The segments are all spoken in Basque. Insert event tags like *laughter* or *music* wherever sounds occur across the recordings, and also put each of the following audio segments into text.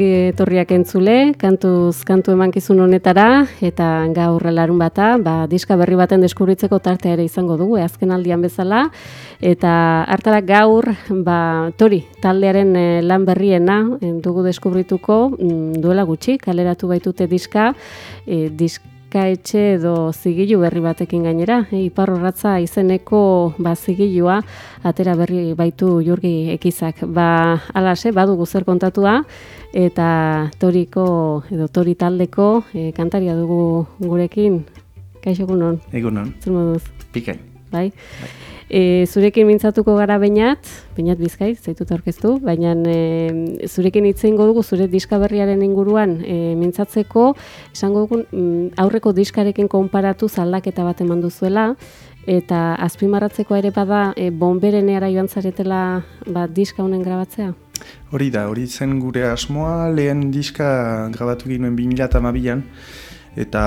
Ongi etorriak entzule, kantuz kantu emankizun honetara, eta gaur larun bata, ba, diska berri baten deskubritzeko tartea ere izango dugu, eh, azken aldian bezala, eta hartara gaur, ba, tori, taldearen eh, lan berriena eh, dugu deskubrituko, mm, duela gutxi, kaleratu baitute diska, e, diska etxe edo zigilu berri batekin gainera, e, iparrorratza izeneko ba, zigilua, atera berri baitu jurgi ekizak. Ba, alase, badugu zer kontatua, eta toriko edo tori taldeko e, kantaria dugu gurekin. Kaixo egunon. Egunon. Zer moduz? Pikain. Bai. E, zurekin mintzatuko gara bainat, bainat bizkai, zaitut aurkeztu, baina e, zurekin hitzein dugu zure diska berriaren inguruan e, mintzatzeko, esango dugu mm, aurreko diskarekin konparatu zaldaketa bat eman duzuela, eta azpimarratzeko ere bada e, bombereneara joan zaretela ba, diska honen grabatzea? Hori da, hori zen gure asmoa, lehen diska grabatu ginuen 2008an, eta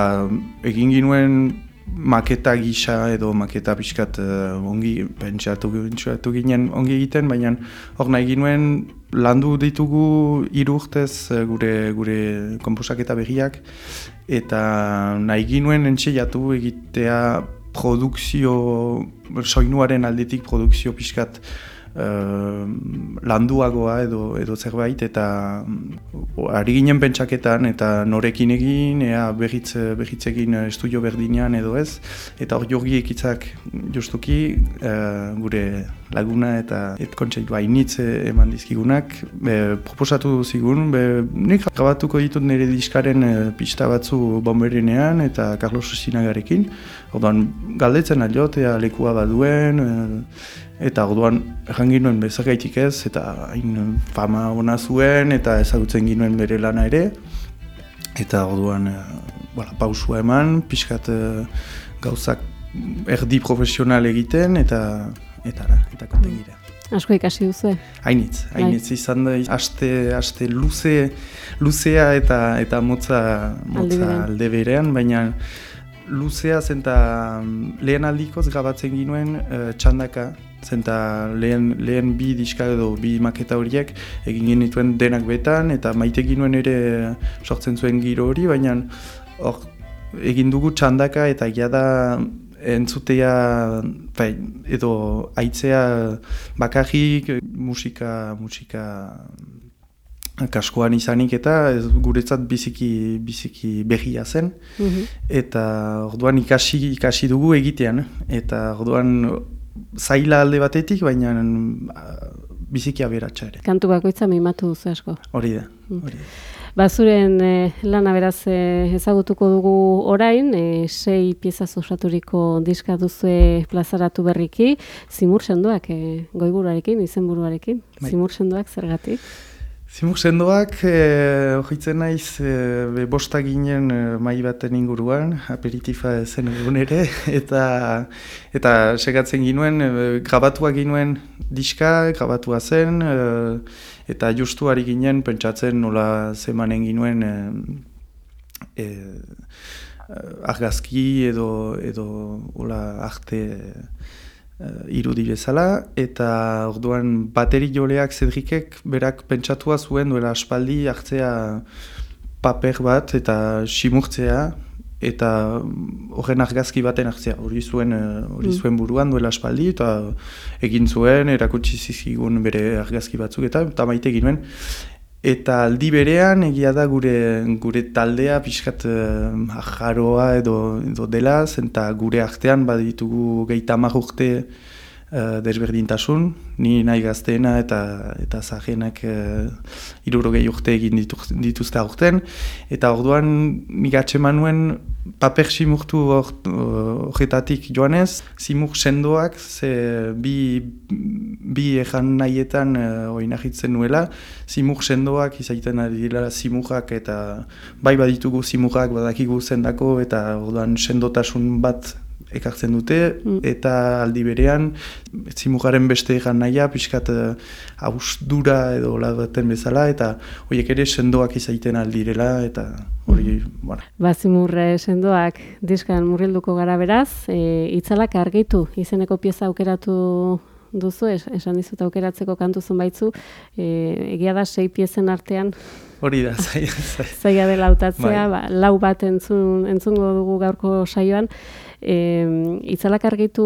egin ginuen maketa gisa edo maketa pixkat uh, ongi pentsatu, pentsatu ginen ongi egiten, baina hor nahi ginuen landu ditugu hiru urtez uh, gure, gure komposaketa berriak, eta nahi ginuen entxeiatu egitea produkzio, soinuaren aldetik produkzio pixkat uh, landuagoa edo edo zerbait eta mm, ari ginen pentsaketan eta norekin egin ea berritz berritzekin estudio berdinean edo ez eta hor jorgi ekitzak justuki uh, gure laguna eta et kontseitu hainitz eman dizkigunak be, proposatu zigun be, nik grabatuko ditut nire diskaren e, pista batzu bomberenean eta Carlos Sinagarekin. Orduan galdetzen aliot ea lekua baduen Eta orduan erran ginuen bezagaitik ez, eta hain fama ona zuen, eta ezagutzen ginuen bere lana ere. Eta orduan e, pausua eman, pixkat e, gauzak erdi profesional egiten, eta eta eta konten gira. Asko ikasi duzu. Hainitz, bai. hainitz izan da, aste, aste luze, luzea eta eta motza, motza alde berean, baina luzea zen lehen aldikoz gabatzen ginuen uh, txandaka, zenta lehen, lehen bi diska edo bi maketa horiek egin genituen denak betan eta maite ginuen ere sortzen zuen giro hori, baina hor egin dugu txandaka eta egia da entzutea bai, edo aitzea bakarrik musika, musika kaskoan izanik eta ez guretzat biziki biziki berria zen mhm. eta orduan ikasi ikasi dugu egitean eta orduan zaila alde batetik, baina uh, biziki aberatsa ere. Kantu bakoitza mimatu duzu asko. Hori da, mm. hori da. Bazuren eh, lana beraz eh, ezagutuko dugu orain, eh, sei pieza zuzaturiko diska duzue plazaratu berriki, zimur sendoak eh, goiburarekin, izenburuarekin, bai. zimur sendoak zergatik? Zimuk sendoak, eh, ohitzen naiz, eh, bosta ginen eh, mai baten inguruan, aperitifa zen egun ere, *laughs* eta, eta segatzen ginuen, eh, grabatua ginuen diska, grabatua zen, eh, eta justuari ginen, pentsatzen nola zemanen ginuen eh, eh, argazki edo, edo ola arte uh, irudi bezala, eta orduan bateri joleak zedrikek berak pentsatua zuen duela aspaldi hartzea paper bat eta simurtzea, eta horren argazki baten hartzea hori zuen, eh, hori mm. zuen buruan duela aspaldi, eta egin zuen, erakutsi zizigun bere argazki batzuk, eta, eta maite egin Eta aldi berean egia da gure gure taldea pixkat uh, ajaroa edo, edo dela, zenta gure artean baditugu geita urte uh, desberdintasun, ni nahi gazteena eta eta zahenak uh, irurogei urte egin dituzte aurten, eta orduan nik manuen paper simurtu horretatik joanez, simur sendoak, ze bi, bi ejan nahietan uh, oinahitzen nuela, simur sendoak izaiten ari dira simurrak eta bai baditugu simurrak badakigu zendako eta orduan sendotasun bat ekartzen dute, eta aldi berean, zimugaren beste egan nahia, pixkat uh, ausdura edo baten bezala, eta horiek ere sendoak izaiten aldirela, eta hori, bueno. Ba, zimurre sendoak diskan murrilduko gara beraz, e, itzalak argitu, izeneko pieza aukeratu duzu, es, esan dizut aukeratzeko kantu baitzu, e, egia da sei piezen artean, Hori da, *laughs* zaila. zaila dela hautatzea, ba, lau bat entzun, entzungo dugu gaurko saioan. E, itzalak argitu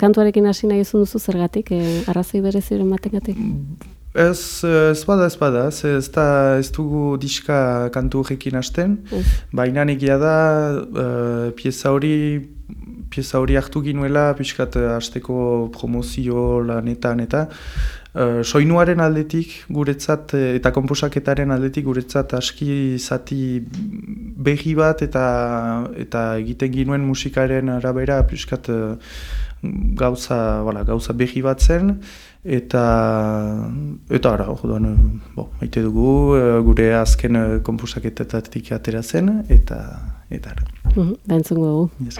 kantuarekin hasi nahi izun duzu zergatik, e, arrazoi bereziren batengatik? Ez, ez bada, ez bada, ez, ez, da, ez dugu diska kantu horrekin hasten, baina egia da uh, pieza hori pieza hori hartu ginuela, pixkat hasteko promozio lanetan eta uh, soinuaren aldetik guretzat eta komposaketaren aldetik guretzat aski zati behi bat eta eta egiten ginuen musikaren arabera pixkat uh, gauza, bala, gauza behi bat zen, eta eta ara, jodan, bo, maite dugu, gure azken kompusaketetatik atera zen, eta eta ara. Uh -huh, Bentzungo dugu. Yes.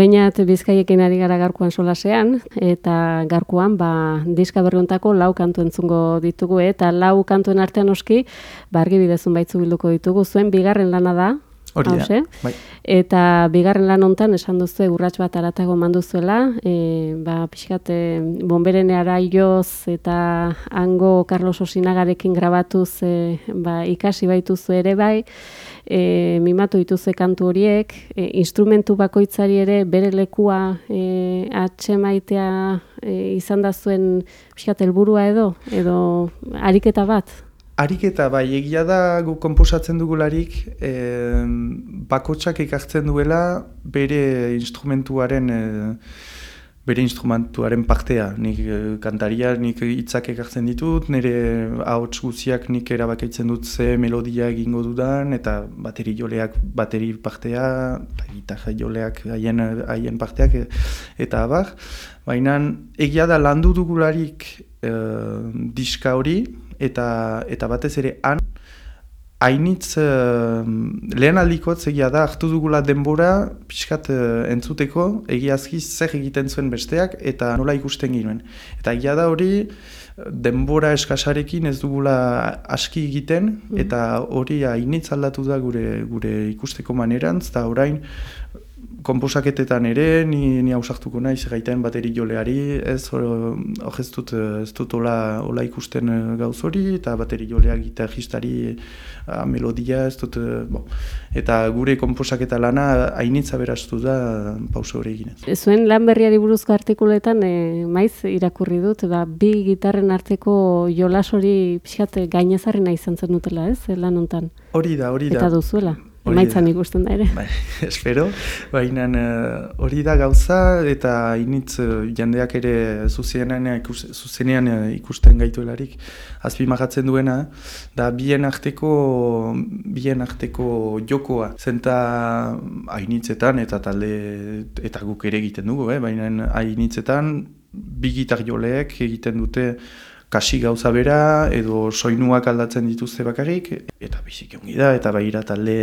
Bainat bizkaiekin ari gara garkuan solasean, eta garkuan, ba, diska berriuntako lau kantu entzungo ditugu, eta lau kantuen artean oski, ba, argi bidezun baitzu bilduko ditugu. Zuen, bigarren lana da, Hori da, hause? bai. Eta bigarren lan hontan esan duzu urrats bat aratago manduzuela, e, ba pixkat e, bonberen araioz eta hango Carlos Osinagarekin grabatuz e, ba, ikasi baituzu ere bai, e, mimatu dituze kantu horiek, e, instrumentu bakoitzari ere bere lekua e, atxemaitea e, izan da zuen helburua edo, edo ariketa bat? Ariketa bai, egia da gu komposatzen dugularik, e, bakotsak ekartzen duela bere instrumentuaren e, bere instrumentuaren partea. Nik e, kantaria, nik hitzak ekartzen ditut, nire ahots guziak nik erabakaitzen dut ze melodia egingo dudan, eta bateri joleak bateri partea, eta gitarra joleak haien, haien parteak, e, eta abar. Baina egia da landu dugularik e, diska hori, eta eta batez ere han hainitz uh, lehen aldikotz egia da hartu dugula denbora pixkat uh, entzuteko egiazki zer egiten zuen besteak eta nola ikusten ginuen. Eta egia da hori denbora eskasarekin ez dugula aski egiten eta hori hainitz aldatu da gure gure ikusteko manerantz eta orain komposaketetan ere, ni, ni hausartuko naiz gaiten bateri joleari, ez hor ez dut, ez dut ola, ola ikusten eh, gauz hori, eta bateri jolea gitarristari a, melodia, ez dut, eh, bo. eta gure komposaketa lana hainitza beraztu da pauso hori eginez. Zuen lan berriari buruzko artikuletan e, maiz irakurri dut, ba, bi gitarren arteko jolas hori pixat gainezarri izan zen dutela, ez, lan hontan. Hori da, hori da. Eta duzuela. Emaitzan ikusten da ere. Bai, *laughs* espero, baina uh, hori da gauza eta initz uh, jendeak ere zuzenean, ikus, zuzenean ikusten gaituelarik azpimagatzen duena, da bien arteko, bien arteko jokoa. Zenta hainitzetan eta talde eta guk ere egiten dugu, eh? baina hainitzetan bi gitar joleek egiten dute kasi gauza bera edo soinuak aldatzen dituzte bakarrik eta biziki ongi da eta baira talde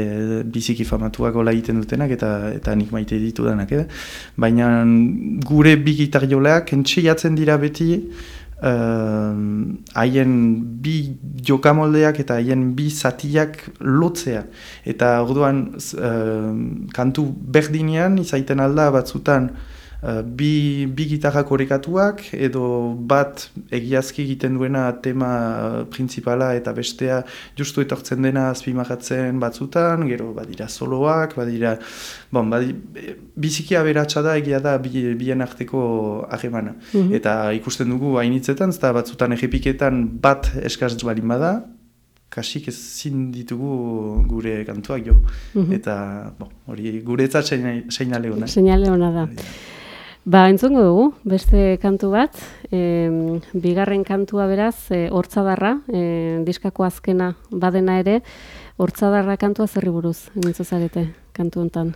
biziki famatuak gola egiten dutenak eta eta nik maite ditu danak eh? baina gure bi gitar joleak entxeiatzen dira beti haien bi jokamoldeak eta haien bi zatiak lotzea eta orduan uh, kantu berdinean izaiten alda batzutan Uh, bi, bi gitarrak horrekatuak edo bat egiazki egiten duena tema uh, principala eta bestea justu etortzen dena azpimagatzen batzutan, gero badira soloak, badira, bon, badi, biziki aberatsa da egia da bi, bien arteko ahemana. Mhm. Eta ikusten dugu hainitzetan, eta batzutan egipiketan bat eskaz balin bada, kasik ezin ditugu gure kantuak jo. Mhm. Eta, bon, hori guretzat seinale hona. Seinale hona da. Ba, entzongo dugu, beste kantu bat, e, bigarren kantua beraz, e, hortzadarra, e, diskako azkena badena ere, hortzadarra kantua zerri buruz, zarete, kantu hontan.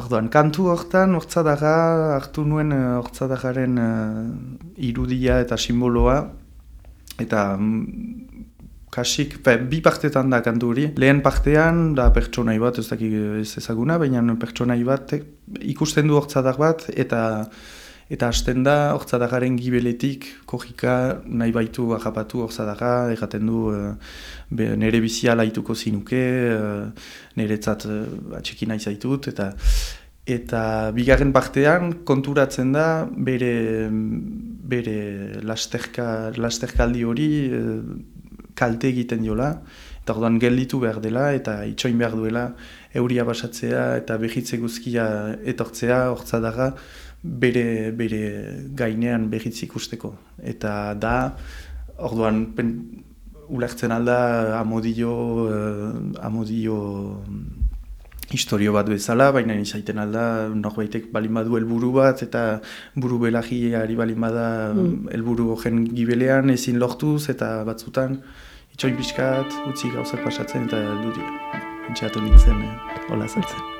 Orduan, kantu hortan, hortzadarra, hartu nuen e, hortzadarraren uh, irudia eta simboloa, eta mm, kasik, fe, bi partetan da kantu hori. Lehen partean, da pertsonai bat, ez dakik ez ezaguna, baina pertsonai bat ikusten du hortzadar bat, eta eta hasten da hortzadagaren gibeletik kogika nahi baitu ahapatu hortzadaga, erraten du uh, nere bizia laituko zinuke, uh, nere tzat uh, atxiki nahi zaitut, eta eta bigarren partean konturatzen da bere, bere lasterka, lasterkaldi hori kalte egiten diola, eta orduan gelditu behar dela, eta itxoin behar duela, euria basatzea eta behitze guzkia etortzea, hortzadaga, bere, bere gainean behitz ikusteko. Eta da, orduan, pen, ulertzen alda amodio, uh, amodio historio bat bezala, baina izaiten alda norbaitek balin badu helburu bat eta buru belagiari balin bada mm. helburu mm. gibelean ezin lortuz eta batzutan itxoin pixkat, utzi gauzak pasatzen eta dira. Entxeatu nintzen, eh, hola zartzen.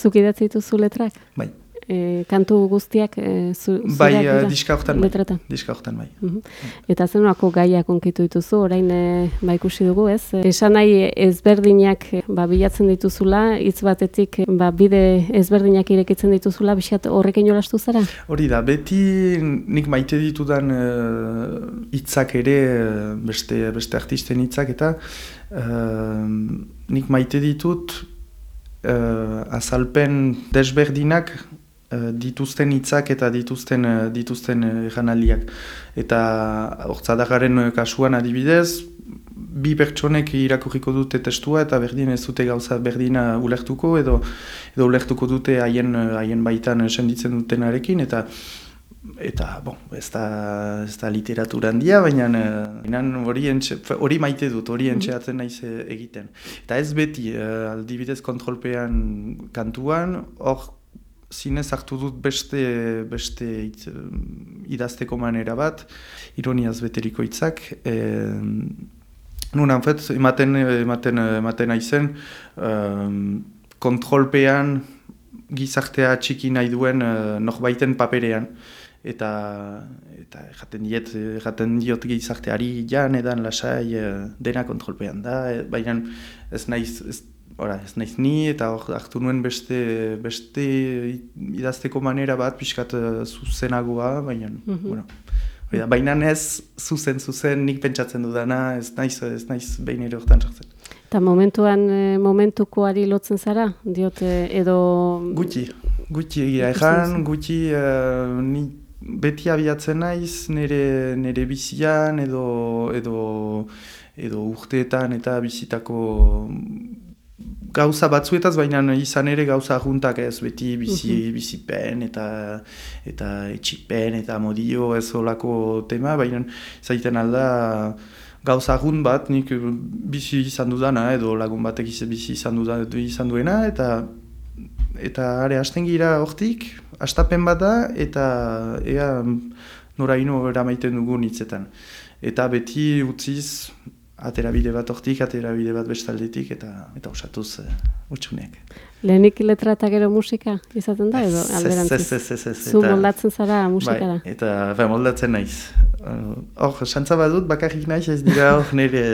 Zuk idatzi dituzu letrak? Bai, E, kantu guztiak e, zu, bai eh, dira? diska hortan bai. Diska hortan bai. Mhm. Eta zenolako gaiak onkitu dituzu, orain e, ba ikusi dugu, ez? Esan nahi ezberdinak e, ba, bilatzen dituzula, hitz batetik e, ba, bide ezberdinak irekitzen dituzula, bisat horrekin jolastu zara? Hori da, beti nik maite ditudan eh, hitzak ere eh, beste, beste artisten hitzak eta eh, nik maite ditut eh, azalpen desberdinak eh, dituzten hitzak eta dituzten eh, dituzten erranaldiak. Eta hortzadagaren eh, kasuan adibidez, bi pertsonek irakurriko dute testua eta berdin ez dute gauza berdina ulertuko edo edo ulertuko dute haien haien baitan senditzen dutenarekin eta eta bon, ez da, ez da literatura handia, baina eh, hori hori maite dut, hori entxeatzen naiz eh, egiten. Eta ez beti, eh, aldibidez kontrolpean kantuan, hor zinez hartu dut beste, beste eh, idazteko manera bat, ironiaz beteriko hitzak, eh, Nun, fait, ematen, ematen, ematen aizen, um, kontrolpean gizartea txiki nahi duen uh, norbaiten paperean. Eta, eta jaten diet, jaten diot gizarteari jan edan lasai eh, dena kontrolpean da, eh, baina ez naiz, ez, ora, ez naiz ni eta hor hartu nuen beste, beste idazteko manera bat pixkat eh, zuzenagoa, baina, bueno, hori da, baina ez zuzen zuzen nik pentsatzen dudana, ez naiz, ez naiz behin ere hortan sartzen. Eta momentuan, momentukoari lotzen zara, diote, edo... Gutxi, gutxi egia ejan, gutxi eh, ni beti abiatzen naiz nire, nire bizian edo, edo, edo urteetan eta bizitako gauza batzuetaz, baina izan ere gauza juntak ez beti bizi, bizipen eta eta etxipen eta modio ez olako tema, baina zaiten alda gauza agun bat nik bizi izan dudana edo lagun batek iz- bizi izan, duda, izan duena eta eta are hasten gira hortik, astapen bat da eta ea noraino eramaiten dugun hitzetan. Eta beti utziz atera bide bat hortik, atera bide bat bestaldetik, eta eta osatuz uh, utxuneak. Lehenik letra eta gero musika izaten da edo alderantziz? ez, ez, ez, ez, Zu moldatzen zara musikara? Bai, eta bai, moldatzen naiz. Uh, Hor, santza badut, bakarrik naiz ez dira hor nire,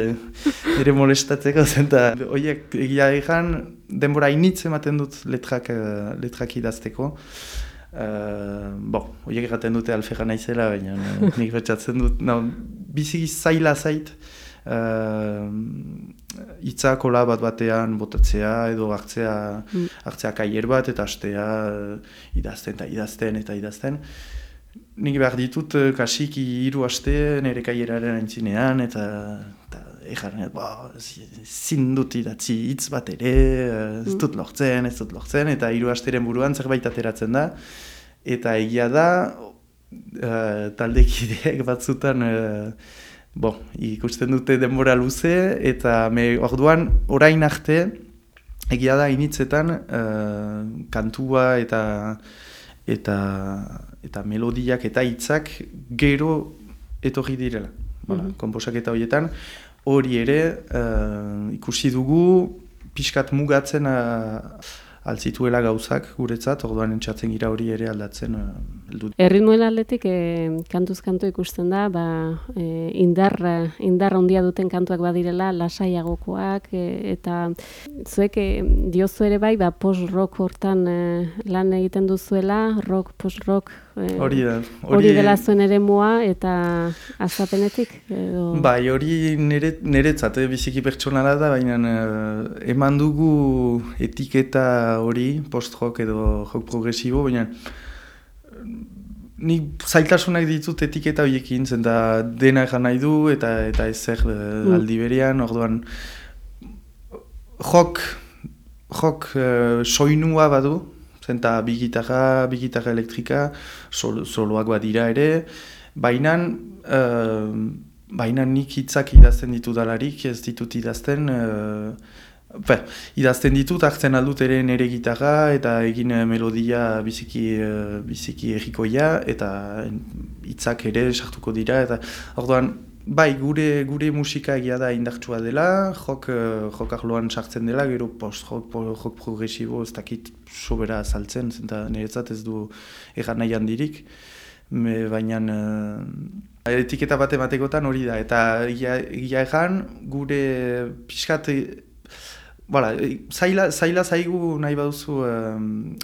nire molestatzeko *laughs* zen, eta horiek egia egan, denbora initz ematen dut letrak, uh, letrak idazteko. Uh, bo, horiek erraten dute alferra naizela, baina uh, nik betxatzen dut, no, biziki zaila zait, uh, itza kola bat batean botatzea edo hartzea, Mm. hartzea kaier bat eta astea uh, idazten eta idazten eta idazten. Nik behar ditut eh, kasik hiru aste nire kaieraren aintzinean eta, eta egan, ba, zin dut idatzi hitz bat ere, eh, ez dut lortzen, ez dut lortzen, eta hiru asteren buruan zerbait ateratzen da. Eta egia da, uh, taldekideek batzutan, uh, bo, ikusten dute denbora luze, eta me, orduan, orain arte, egia da initzetan, uh, kantua eta eta eta melodiak eta hitzak gero etorri direla. Bala, Mhm. Konposaketa horietan hori ere eh, ikusi dugu pixkat mugatzen uh, altzituela gauzak guretzat, orduan entzatzen gira hori ere aldatzen uh, heldu. Erritmoen aldetik e, kantuz kantu ikusten da, ba, e, indar, indar handia duten kantuak badirela, lasaiagokoak, e, eta zuek e, diozu ere bai, ba, post-rock hortan e, lan egiten duzuela, rock, post-rock, Hori da. hori dela zuen ere eta azapenetik? Edo... Bai, hori nire, niretzat, eh, biziki pertsonala da, baina eh, eman dugu etiketa hori, post-rock edo rock progresibo, baina eh, nik zailtasunak ditut etiketa horiekin, zen da dena egan nahi du eta eta ezer eh, aldi berean, orduan rock, rock eh, soinua badu, zen da bi gitarra, bi gitarra elektrika, sol, soloak badira ere, baina uh, baina nik hitzak idazten ditu dalarik, ez ditut idazten, uh, Be, idazten ditut, hartzen aldut ere nere gitarra eta egin melodia biziki, eh, biziki errikoia eta hitzak ere sartuko dira eta orduan bai gure gure musika egia da indartsua dela, jok, eh, jok arloan sartzen dela, gero post-rock, po- rock progresibo ez dakit sobera saltzen, zenta niretzat ez du egan nahi handirik, baina eh, etiketa bat ematekotan hori da, eta egia, egia egan gure pixkat Voilà, zaila, zaila zaigu nahi baduzu um,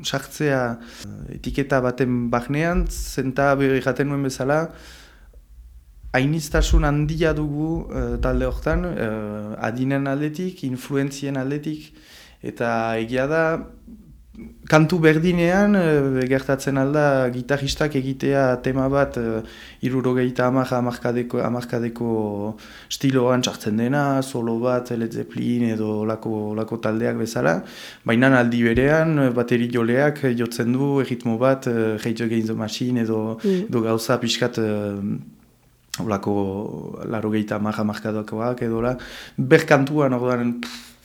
sartzea eh, etiketa baten bagnean, zenta jaten nuen bezala, hainiztasun handia dugu eh, talde hortan, uh, adinen aldetik, influentzien aldetik, eta egia da, kantu berdinean e, gertatzen alda gitarristak egitea tema bat e, irurogeita amarra amarkadeko, amarkadeko stiloan txartzen dena, solo bat, Led Zeppelin edo lako, lako taldeak bezala, baina aldi berean bateri joleak jotzen du erritmo bat, e, Rage Against the Machine edo, Mm. edo gauza pixkat e, olako larogeita amarra amarkadokoak edo la, berkantuan orduan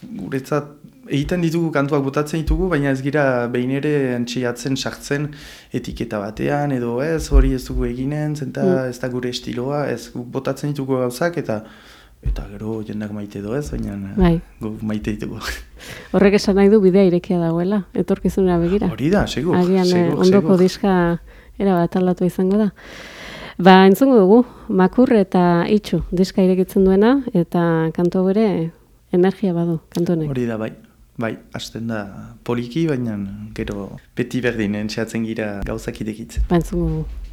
guretzat egiten ditugu kantuak botatzen ditugu, baina ez gira behin ere antxiatzen sartzen etiketa batean, edo ez, hori ez dugu eginen, zenta Mm. ez da gure estiloa, ez botatzen ditugu gauzak, eta eta gero jendak maite edo ez, baina Bai. maite ditugu. *laughs* Horrek esan nahi du bidea irekia dagoela, etorkizunera begira. Hori da, segur, Agian eh, segur, ondoko segur. diska era bat aldatu izango da. Ba, entzungo dugu, makur eta itxu diska irekitzen duena, eta kantu hau ere energia badu, kantu honek. Hori da, bai. Bai, hasten da poliki, baina gero beti berdin entxeatzen gira gauzak idekitzen. Ba, entzungo dugu.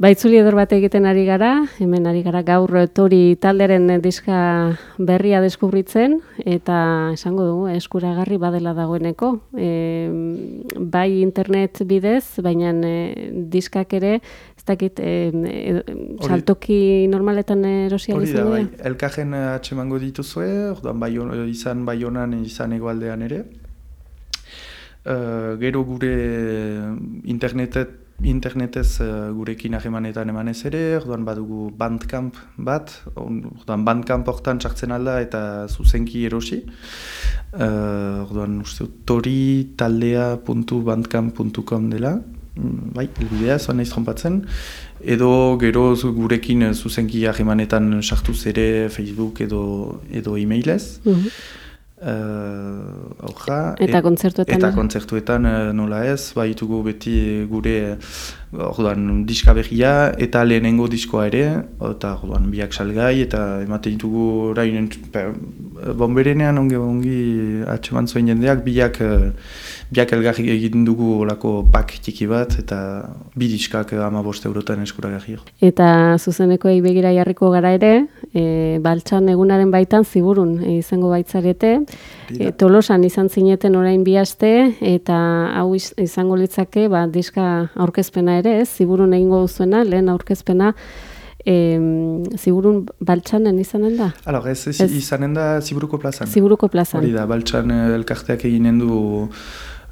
Baitzuli eder bat egiten ari gara, hemen ari gara gaur eh, tori talderen eh, diska berria deskubritzen, eta esango dugu, eh, eskuragarri badela dagoeneko. E, bai internet bidez, baina e, diskak ere, ez dakit, e, e, saltoki normaletan erosi Hori da, izango bai, dira? elkajen atxemango dituzue, orduan bai, izan bai honan, izan egualdean ere. Uh, gero gure internetet, internetez uh, gurekin ahemanetan emanez ere, orduan badugu Bandcamp bat, orduan Bandcamp hortan txartzen alda eta zuzenki erosi. Uh, orduan uste dut tori taldea.bandcamp.com dela, Mm, bai, elbidea, zoan naiz trompatzen, edo gero gurekin eh, zuzenki ahemanetan sartuz ere Facebook edo, edo e-mailez. Mhm. Uh, Auja, Eta kontzertuetan Eta kontzertuetan eh, nola ez, baitugu beti gure eh, orduan, diska berria eta lehenengo diskoa ere, eta orduan, biak salgai, eta ematen ditugu orain pe- bomberenean ongi, ongi atxeman zuen jendeak, biak, eh, biak elgarri egiten dugu olako pak txiki bat, eta bi diskak ama bost eurotan eskuragarri. Eta zuzenekoei begira jarriko gara ere, e, baltsan egunaren baitan ziburun e, izango baitzarete, e, tolosan izan zineten orain bi aste, eta hau iz- izango litzake ba, diska aurkezpena ere, ez, ziburun egingo duzuena, lehen aurkezpena, e, ziburun baltsanen izanen da? Alors, ez, ez, Ez. izanen da Ziburuko plazan. Ziburuko plazan. Hori da, baltsan eh, elkarteak eginen du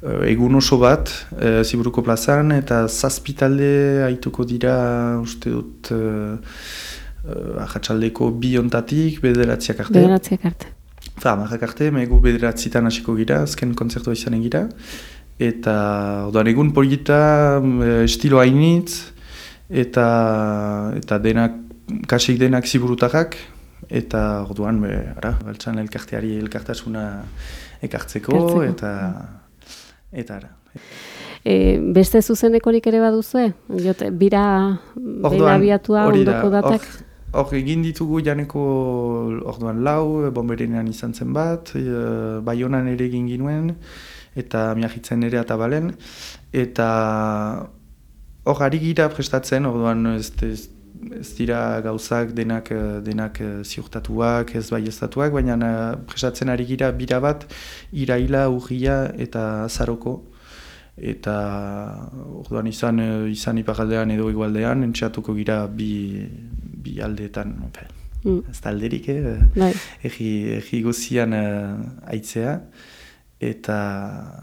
egun oso bat eh, Ziburuko plazan, eta zazpi talde haituko dira, uste dut, uh, ahatsaldeko bi ontatik, bederatziak arte. Bederatziak arte. Fa, marrak arte, megu bederatzitan hasiko gira, azken kontzertua izanen gira. Eta, orduan, egun polita, eh, estilo hainitz, eta, eta denak, kasik denak ziburutarrak, eta orduan, be, ara, baltsan elkarteari elkartasuna ekartzeko, Ekartzeko. eta, eta ara. E, beste zuzenekorik ere baduzue? Jote, bira abiatua ondoko datak? hor- egin ditugu janeko orduan lau, bomberenean izan zen bat, e, baionan ere egin ginuen, eta miagitzen ere atabalen, eta hor ari gira prestatzen, orduan ez, ez, ez dira gauzak denak, eh, denak eh, ziurtatuak, ez bai baina eh, prestatzen ari gira bira bat, iraila, urria eta zaroko, eta orduan izan izan iparaldean edo igualdean entxatuko gira bi, bi aldeetan Mm, ez da alderik eh? bai. egi, egi guzian eh, aitzea eta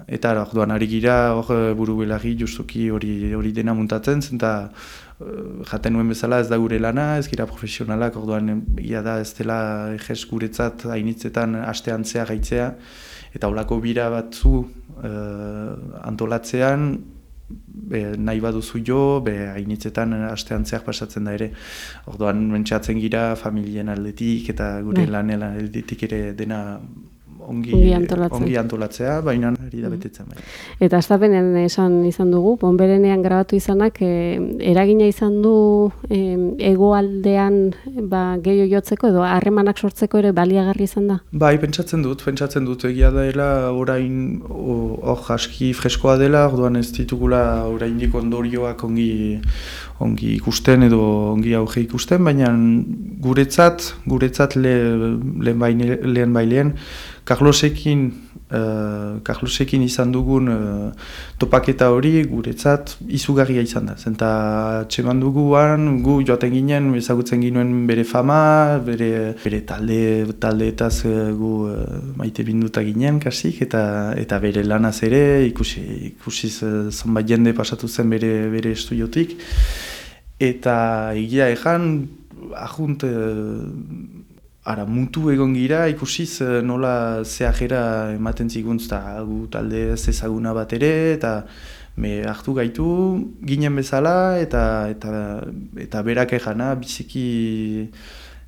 eta orduan ari gira hor buru belarri justuki hori hori dena muntatzen zen eta eh, jaten nuen bezala ez da gure lana, ez gira profesionalak, orduan ia da ez dela ejes guretzat hainitzetan astean zea gaitzea, eta holako bira batzu eh, antolatzean, be, nahi baduzu jo, be, hainitzetan astean pasatzen da ere. Orduan mentxatzen gira familien aldetik eta gure Bai. lanen aldetik ere dena ongi, Ongi antolatzen. ongi antolatzea, baina ari da betetzen bai. Eta astapenean esan izan dugu, bonberenean grabatu izanak, e, eragina izan du e, egoaldean ba, gehiago jotzeko edo harremanak sortzeko ere baliagarri izan da? Bai, pentsatzen dut, pentsatzen dut, egia dela orain hor aski freskoa dela, orduan ez ditugula oraindik ondorioak ongi, ongi ikusten edo ongi auge ikusten, baina guretzat, guretzat le, lehen bai lehen, bai lehen, Carlosekin, eh, Carlosekin izan dugun eh, topaketa hori guretzat izugarria izan da. Zenta txeman duguan, gu joaten ginen, ezagutzen ginuen bere fama, bere, bere talde, taldeetaz eh, gu eh, maite binduta ginen kasik, eta, eta bere lanaz ere, ikusi, ikusiz eh, zonbait jende pasatu zen bere, bere estudiotik. Eta egia ejan, ajunt, eh, ara mutu egon gira, ikusiz eh, nola zeajera ematen zigun, eta gu talde ez ezaguna bat ere, eta me hartu gaitu ginen bezala, eta, eta, eta berak ejana biziki,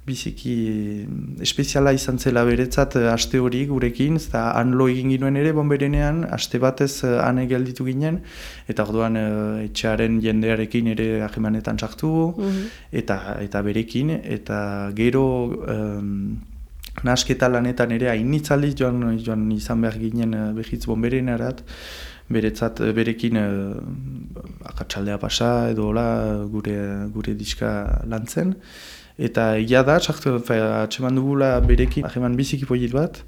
biziki espeziala izan zela beretzat eh, aste hori gurekin, eta han lo egin ginuen ere bonberenean, aste batez eh, han gelditu ginen, eta orduan eh, etxearen jendearekin ere ahemanetan sartu, eta, eta berekin, eta gero um, nasketa lanetan ere hainitzaliz joan, joan izan behar ginen behitz bomberen erat, beretzat berekin uh, akatsaldea pasa edo hola gure, gure diska lantzen. Eta egia da, atseman dugula berekin, aheman biziki poilit bat,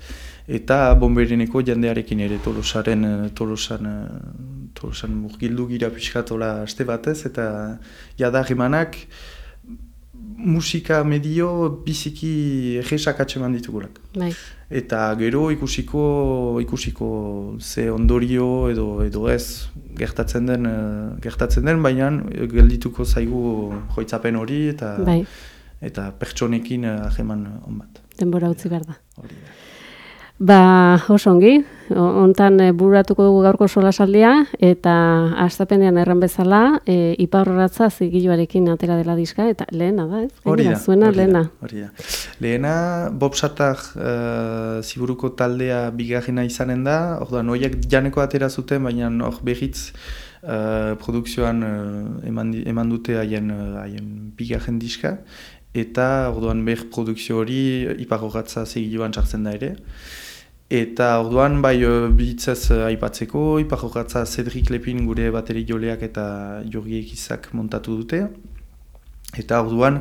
eta bombereneko jendearekin ere tolosaren, eh, tolosan, eh, tolosan murgildu gira pixkatola aste batez, eta jada ahemanak musika medio biziki egesak atseman ditugulak. Bai. Eta gero ikusiko ikusiko ze ondorio edo edo ez gertatzen den eh, gertatzen den baina geldituko zaigu joitzapen hori eta Bai, eta pertsonekin uh, aheman on bat. denbora utzi behar da. Hori da. Ba, oso ongi, O- hontan e, bururatuko dugu gaurko solasaldia eta astapenean erran bezala, e, iparrorratza zigiluarekin atera dela diska eta lehena da, ez? Hori da. Zuena hori lehena. Hori da. Lehena, Bob Satak uh, ziburuko taldea bigarrena izanen da, orduan horiek janeko atera zuten, baina hor behitz uh, produkzioan uh, eman, eman dute haien, uh, haien bigarren diska, eta orduan behar produkzio hori iparrogatza zigiluan sartzen da ere. Eta orduan bai eh, bihitzez eh, aipatzeko, iparrogatza Cedric Lepin gure bateri joleak eta Jorgi Ekizak montatu dute. Eta orduan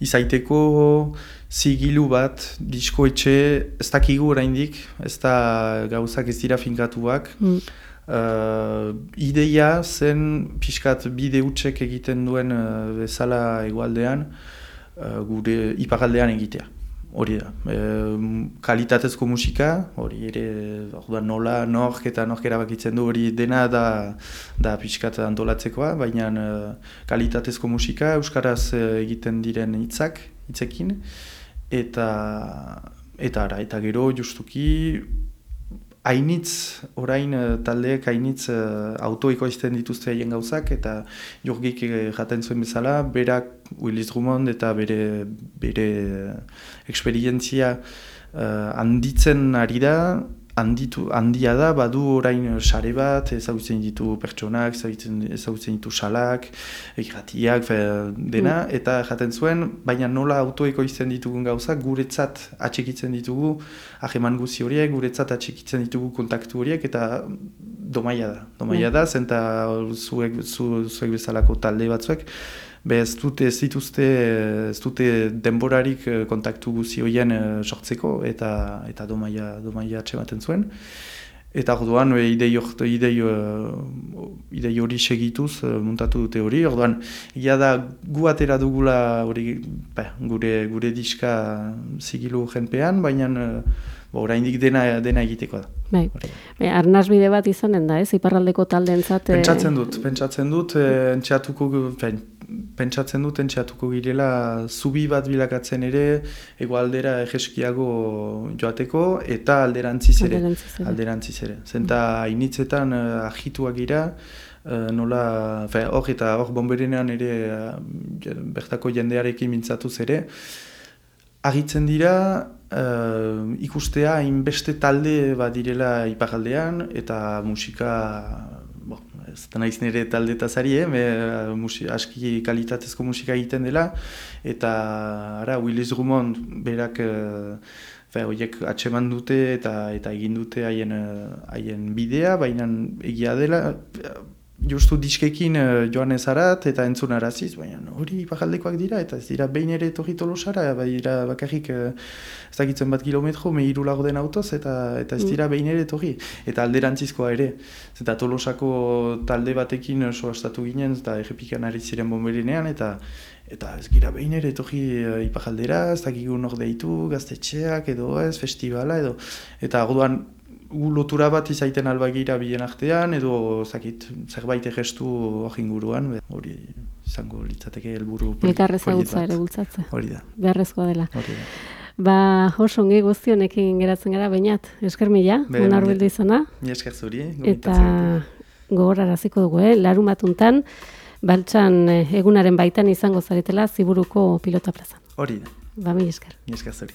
izaiteko zigilu bat, disko etxe, ez dakigu oraindik, ez da gauzak ez dira finkatuak. Mm. Uh, ideia zen pixkat bide hutsek egiten duen uh, bezala egualdean, gure iparaldean egitea. Hori da. E, kalitatezko musika, hori ere, orduan nola, nork eta nork erabakitzen du, hori dena da, da pixkat antolatzekoa, baina eh, kalitatezko musika, Euskaraz eh, egiten diren hitzak, hitzekin, eta, eta ara, eta gero justuki, hainitz, orain eh, taldeek hainitz uh, autoikoizten dituzte haien gauzak, eta jorgik eh, jaten zuen bezala, berak Willis Drummond eta bere, bere eh, eksperientzia eh, handitzen ari da, handitu, handia da, badu orain sare bat, ezagutzen ditu pertsonak, ezagutzen, ezagutzen ditu salak, irratiak, fe, dena, eta jaten zuen, baina nola autoekoizten ditugun gauzak, guretzat atxikitzen ditugu, aheman guzi horiek, guretzat atxikitzen ditugu kontaktu horiek, eta domaia da. Domaia da, zenta zuek, zu, zuek bezalako talde batzuek, Be ez dute ez dituzte ez dute denborarik eh, kontaktu guzi horien eh, sortzeko eta eta domaia domaia atxematen zuen. Eta orduan e, idei idei eh, idei hori segituz eh, muntatu dute hori. Orduan ia da gu atera dugula hori ba, gure gure diska zigilu jenpean, baina eh, bo, oraindik dena dena egiteko da. Bai. Hori. E, arnasbide bat izanen da, ez? Iparraldeko taldeentzat Pentsatzen dut, pentsatzen dut, e, entxeatuko, pen, pentsatzen dut entxeatuko girela zubi bat bilakatzen ere, egoaldera egeskiago joateko, eta alderantziz ere. alderantziz ere. Alderantziz ere. Zenta hainitzetan uh, agituak gira, eh, nola, hor eta hor bomberenean ere eh, bertako jendearekin mintzatuz ere, agitzen dira eh, ikustea hainbeste talde bat direla iparaldean eta musika da naiz nire talde eta zari, eh? me, musi, aski kalitatezko musika egiten dela eta ara Willis Drummond berak Fe, horiek atseman dute eta eta egin dute haien eh, haien bidea, baina egia dela justu diskekin eh, joan ezarat eta entzun araziz, baina hori ipajaldekoak dira eta ez dira behin ere etorri tolosara, bai dira bakarrik eh, ez dakitzen bat kilometro, me hiru lago den autoz eta eta ez dira behin ere etorri. Eta alderantzizkoa ere, eta tolosako talde batekin oso astatu ginen, eta errepikan ari ziren bomberinean, eta eta ez gira behin ere etorri uh, ipajaldera, ez dakigu nor deitu, gaztetxeak edo ez, festivala edo, eta orduan lotura bat izaiten albagira bilen artean, edo zakit, zerbait gestu hori inguruan, hori izango litzateke helburu Elkar ezagutza ere bultzatze. Hori da, Beharrezkoa dela. hori da. Ba, oso ongi guztionekin geratzen gara, bainat, esker mila, onar bildu izana, Ni esker zuri, eta gogoraraziko dugu, eh? larun batuntan, baltsan eh, egunaren baitan izango zaretela ziburuko pilota plazan. Hori da, Ba, mi esker. ni esker zuri.